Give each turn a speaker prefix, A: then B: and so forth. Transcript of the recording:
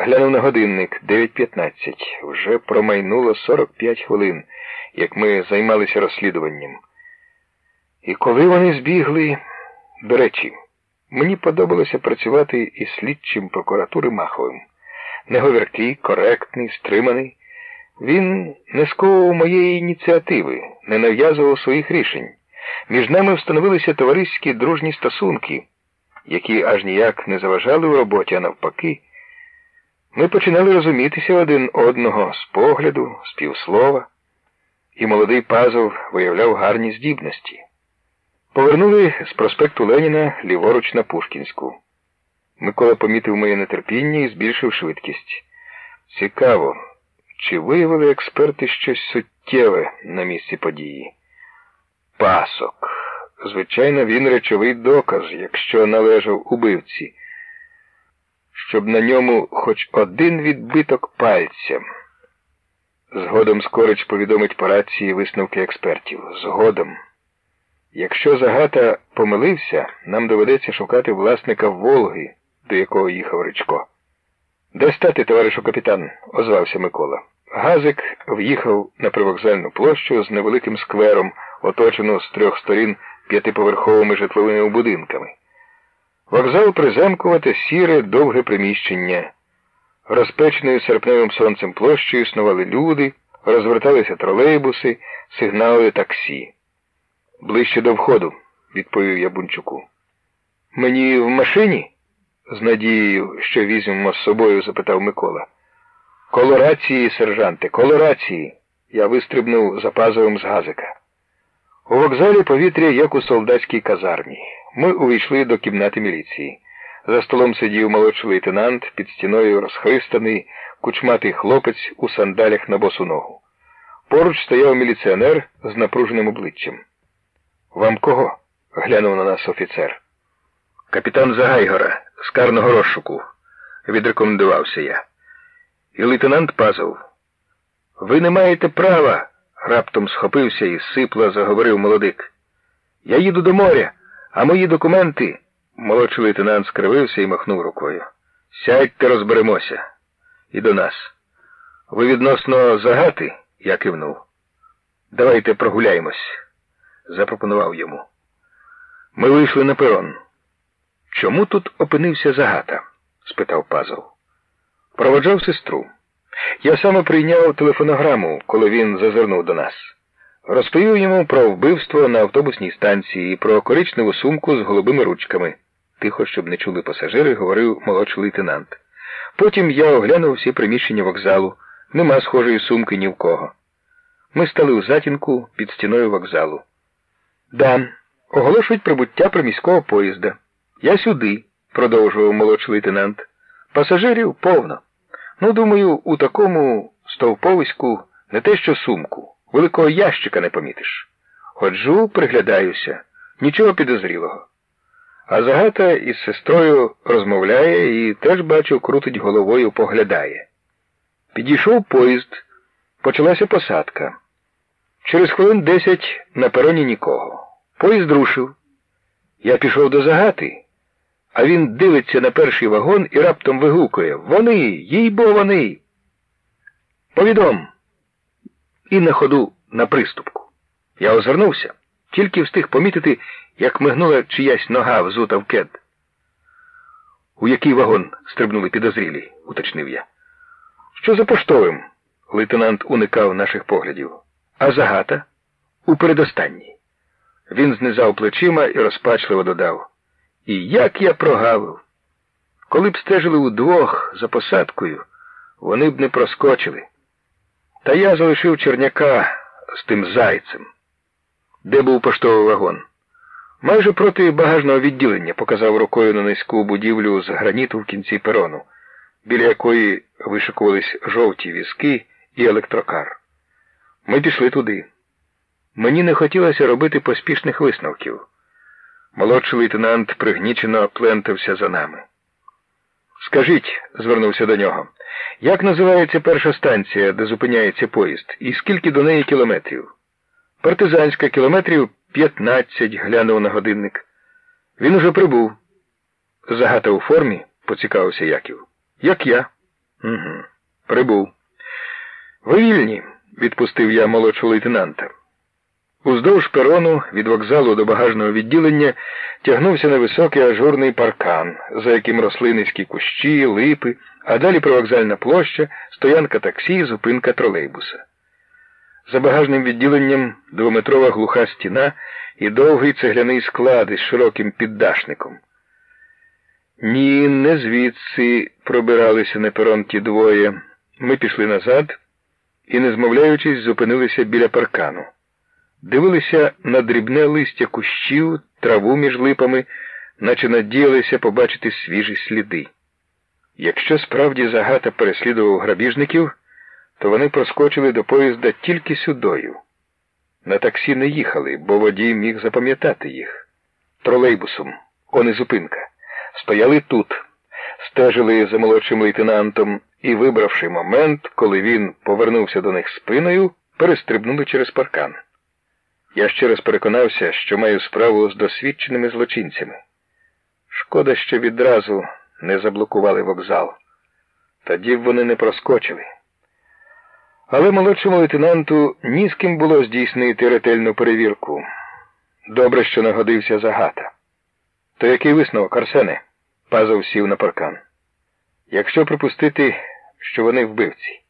A: Глянув на годинник 9.15. Вже промайнуло 45 хвилин, як ми займалися розслідуванням. І коли вони збігли, до речі, мені подобалося працювати із слідчим прокуратури Маховим. Неговіркий, коректний, стриманий. Він не сковував моєї ініціативи, не нав'язував своїх рішень. Між нами встановилися товариські дружні стосунки, які аж ніяк не заважали у роботі, а навпаки. Ми починали розумітися один одного з погляду, з півслова, і молодий пазов виявляв гарні здібності. Повернули з проспекту Леніна ліворуч на Пушкінську. Микола помітив моє нетерпіння і збільшив швидкість. Цікаво, чи виявили експерти щось суттєве на місці події? Пасок. Звичайно, він речовий доказ, якщо належав убивці, щоб на ньому хоч один відбиток пальця. Згодом Скорич повідомить по рації висновки експертів. Згодом. Якщо Загата помилився, нам доведеться шукати власника Волги, до якого їхав Ричко. Де стати, товаришу капітан? озвався Микола. Газик в'їхав на привокзальну площу з невеликим сквером, оточену з трьох сторін п'ятиповерховими житловими будинками. Вокзал приземкувати сіре, довге приміщення. Розпеченою серпневим сонцем площею існували люди, розверталися тролейбуси, сигнали таксі. Ближче до входу, відповів я Бунчуку. Мені в машині? з надією, що візьмемо з собою, запитав Микола. Колорації, сержанте, колорації. Я вистрибнув за пазовим з газика. У вокзалі повітря, як у солдатській казармі. Ми увійшли до кімнати міліції. За столом сидів молодший лейтенант, під стіною розхристаний, кучматий хлопець у сандалях на босу ногу. Поруч стояв міліціонер з напруженим обличчям. Вам кого? глянув на нас офіцер. Капітан Загайгора з карного розшуку, відрекомендувався я. І лейтенант Пазов. Ви не маєте права, раптом схопився і сипло заговорив молодик. Я їду до моря, а мої документи. Молодший лейтенант скривився і махнув рукою. Сядьте, розберемося. І до нас. Ви відносно загати? Я кивнув. Давайте прогуляємось, запропонував йому. Ми вийшли на перон. Чому тут опинився загата? спитав Пазов. Проводжав сестру. Я саме прийняв телефонограму, коли він зазирнув до нас. Розповів йому про вбивство на автобусній станції і про коричневу сумку з голубими ручками. Тихо, щоб не чули пасажири, говорив молодший лейтенант. Потім я оглянув всі приміщення вокзалу. Нема схожої сумки ні в кого. Ми стали у затінку під стіною вокзалу. Да, оголошують прибуття приміського поїзда. Я сюди, продовжував молодший лейтенант. Пасажирів повно. Ну, думаю, у такому стовповиську не те що сумку, великого ящика не помітиш. Ходжу, приглядаюся, нічого підозрілого. А Загата із сестрою розмовляє і теж, бачу, крутить головою, поглядає. Підійшов поїзд, почалася посадка. Через хвилин десять на пероні нікого. Поїзд рушив. Я пішов до Загати. А він дивиться на перший вагон і раптом вигукує Вони, їй бо вони. Повідом. І на ходу на приступку. Я озирнувся, тільки встиг помітити, як мигнула чиясь нога взута в кед. У який вагон стрибнули підозрілі, уточнив я. Що за поштовим? Лейтенант уникав наших поглядів. А загата? У передостанній. Він знизав плечима і розпачливо додав. І як я прогавив. Коли б стежили удвох за посадкою, вони б не проскочили. Та я залишив черняка з тим зайцем. Де був поштовий вагон? Майже проти багажного відділення показав рукою на низьку будівлю з граніту в кінці перону, біля якої вишикувались жовті візки і електрокар. Ми пішли туди. Мені не хотілося робити поспішних висновків. Молодший лейтенант пригнічено плентався за нами. Скажіть, звернувся до нього, як називається перша станція, де зупиняється поїзд, і скільки до неї кілометрів? Партизанська кілометрів 15, глянув на годинник. Він уже прибув. Загата у формі, поцікавився Яків. Як я? Угу. Прибув. Ви вільні, відпустив я молодшого лейтенанта. Уздовж перону від вокзалу до багажного відділення тягнувся невисокий ажурний паркан, за яким росли низькі кущі, липи, а далі привокзальна площа, стоянка таксі, зупинка тролейбуса. За багажним відділенням двометрова глуха стіна і довгий цегляний склад із широким піддашником. Ні, не звідси пробиралися на перон ті двоє. Ми пішли назад і, не змовляючись, зупинилися біля паркану. Дивилися на дрібне листя кущів, траву між липами, наче надіялися побачити свіжі сліди. Якщо справді загата переслідував грабіжників, то вони проскочили до поїзда тільки сюдою. На таксі не їхали, бо водій міг запам'ятати їх. Тролейбусом, он і зупинка. Стояли тут, стежили за молодшим лейтенантом і, вибравши момент, коли він повернувся до них спиною, перестрибнули через паркан. Я ще раз переконався, що маю справу з досвідченими злочинцями. Шкода, що відразу не заблокували вокзал. Тоді б вони не проскочили. Але молодшому лейтенанту ні з ким було здійснити ретельну перевірку. Добре, що нагодився загата. То який висновок, Арсене? Пазов сів на паркан. Якщо припустити, що вони вбивці.